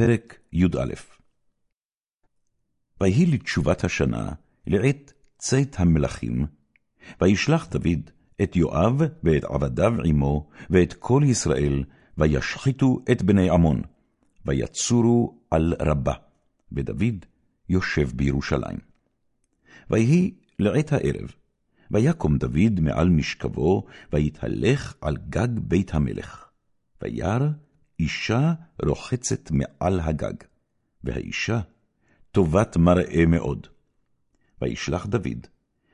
פרק י"א ויהי לתשובת השנה, לעת צאת המלכים, וישלח דוד את יואב ואת עבדיו עמו, ואת כל ישראל, וישחיתו את בני עמון, ויצורו על רבה, ודוד יושב בירושלים. ויהי לעת הערב, ויקום דוד מעל משכבו, ויתהלך על גג בית המלך. וירא אישה רוחצת מעל הגג, והאישה טובת מראה מאוד. וישלח דוד,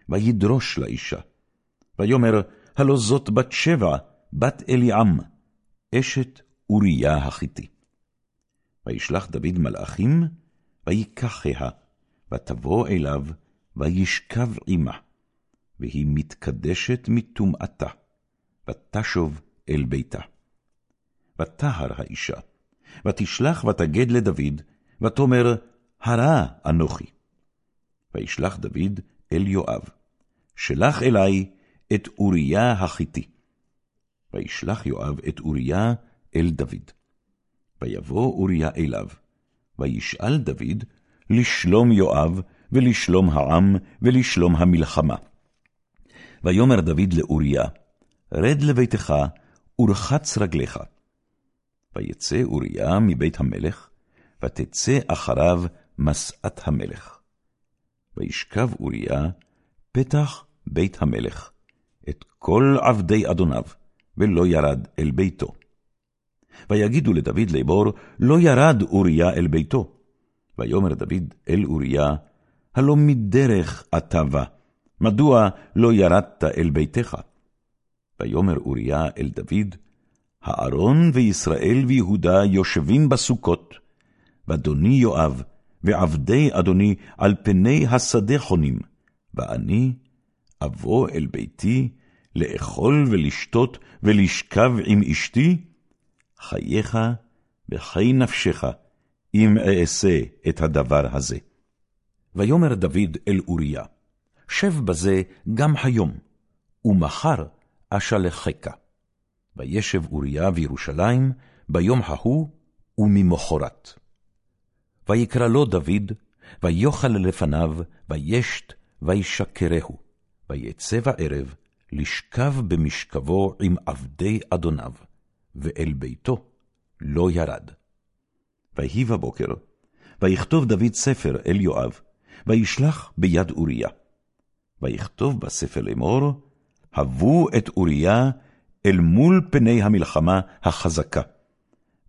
וידרוש לאישה. ויאמר, הלא זאת בת שבע, בת אליעם, אשת אוריה החיתי. וישלח דוד מלאכים, ויקחיה, ותבוא אליו, וישכב עמה, והיא מתקדשת מטומאתה, ותשוב אל ביתה. ותהר האישה, ותשלח ותגד לדוד, ותאמר, הרע אנוכי. וישלח דוד אל יואב, שלח אלי את אוריה החיתי. וישלח יואב את אוריה אל דוד. ויבוא אוריה אליו, וישאל דוד לשלום יואב, ולשלום העם, ולשלום המלחמה. ויאמר דוד לאוריה, רד לביתך, ורחץ רגליך. ויצא אוריה מבית המלך, ותצא אחריו משאת המלך. וישכב אוריה פתח בית המלך, את כל עבדי אדוניו, ולא ירד אל ביתו. ויגידו לדוד לאמור, לא ירד אוריה אל ביתו. ויאמר דוד אל אוריה, הלא מדרך אתה בא, מדוע לא ירדת אל ביתך? ויאמר אוריה אל דוד, הארון וישראל ויהודה יושבים בסוכות, ואדוני יואב, ועבדי אדוני על פני השדה חונים, ואני אבוא אל ביתי, לאכול ולשתות ולשכב עם אשתי, חייך וחי נפשך, אם אעשה את הדבר הזה. ויאמר דוד אל אוריה, שב בזה גם היום, ומחר אשלחך. וישב אוריה בירושלים ביום ההוא וממחרת. ויקרא לו דוד, ויאכל לפניו, וישת, וישקרהו, ויצא בערב, לשכב במשכבו עם עבדי אדוניו, ואל ביתו לא ירד. ויהי בבוקר, ויכתוב דוד ספר אל יואב, וישלח ביד אוריה. ויכתוב בספר לאמור, הבו את אוריה אל מול פני המלחמה החזקה,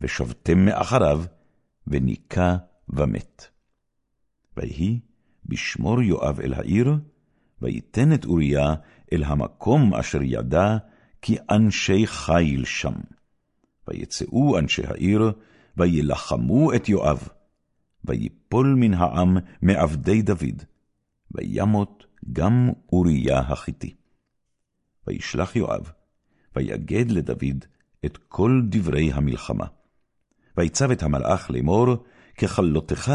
ושבתם מאחריו, וניקה ומת. ויהי בשמור יואב אל העיר, ויתן את אוריה אל המקום אשר ידע כי אנשי חיל שם. ויצאו אנשי העיר, וילחמו את יואב, ויפול מן העם מעבדי דוד, וימות גם אוריה החיתי. וישלח יואב, ויגד לדוד את כל דברי המלחמה. ויצב את המלאך לאמור, ככלותך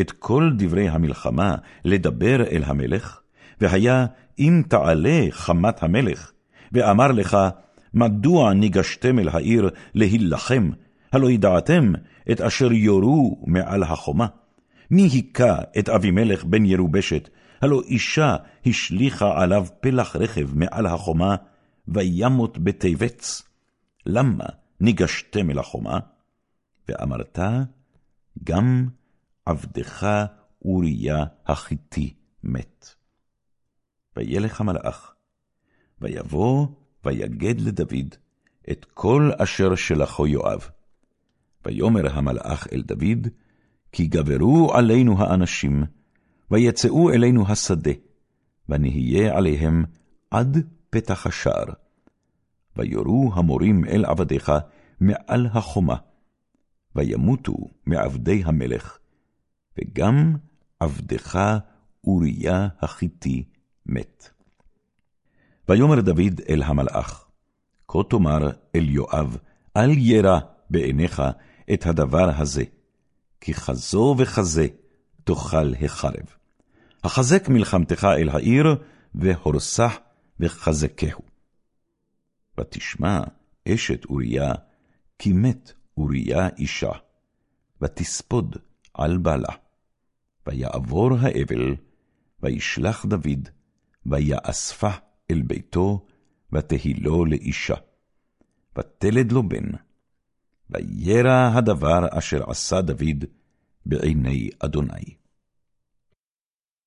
את כל דברי המלחמה לדבר אל המלך, והיה אם תעלה חמת המלך, ואמר לך, מדוע ניגשתם אל העיר להילחם, הלא ידעתם את אשר יורו מעל החומה? מי היכה את אבימלך בן ירובשת, הלא אישה השליכה עליו פלח רכב מעל החומה, וימות בטבץ. למה ניגשתם אל החומה? ואמרת, גם עבדך אוריה החיתי מת. וילך המלאך, ויבוא ויגד לדוד את כל אשר שלחו יואב. ויאמר המלאך אל דוד, כי גברו עלינו האנשים, ויצאו אלינו השדה, ונהיה עליהם עד פתח השער. ויורו המורים אל עבדיך מעל החומה, וימותו מעבדי המלך, וגם עבדך אוריה החיתי מת. ויאמר דוד אל המלאך, כה תאמר אל יואב, אל ירא בעיניך את הדבר הזה, כי חזו וכזה תאכל החרב. החזק מלחמתך אל העיר, והורסה וחזקהו. ותשמע אשת אוריה, כי מת אוריה אישה, ותספוד על בעלה. ויעבור האבל, וישלח דוד, ויאספה אל ביתו, ותהילו לאישה. ותלד לו בן. וירא הדבר אשר עשה דוד בעיני אדוני.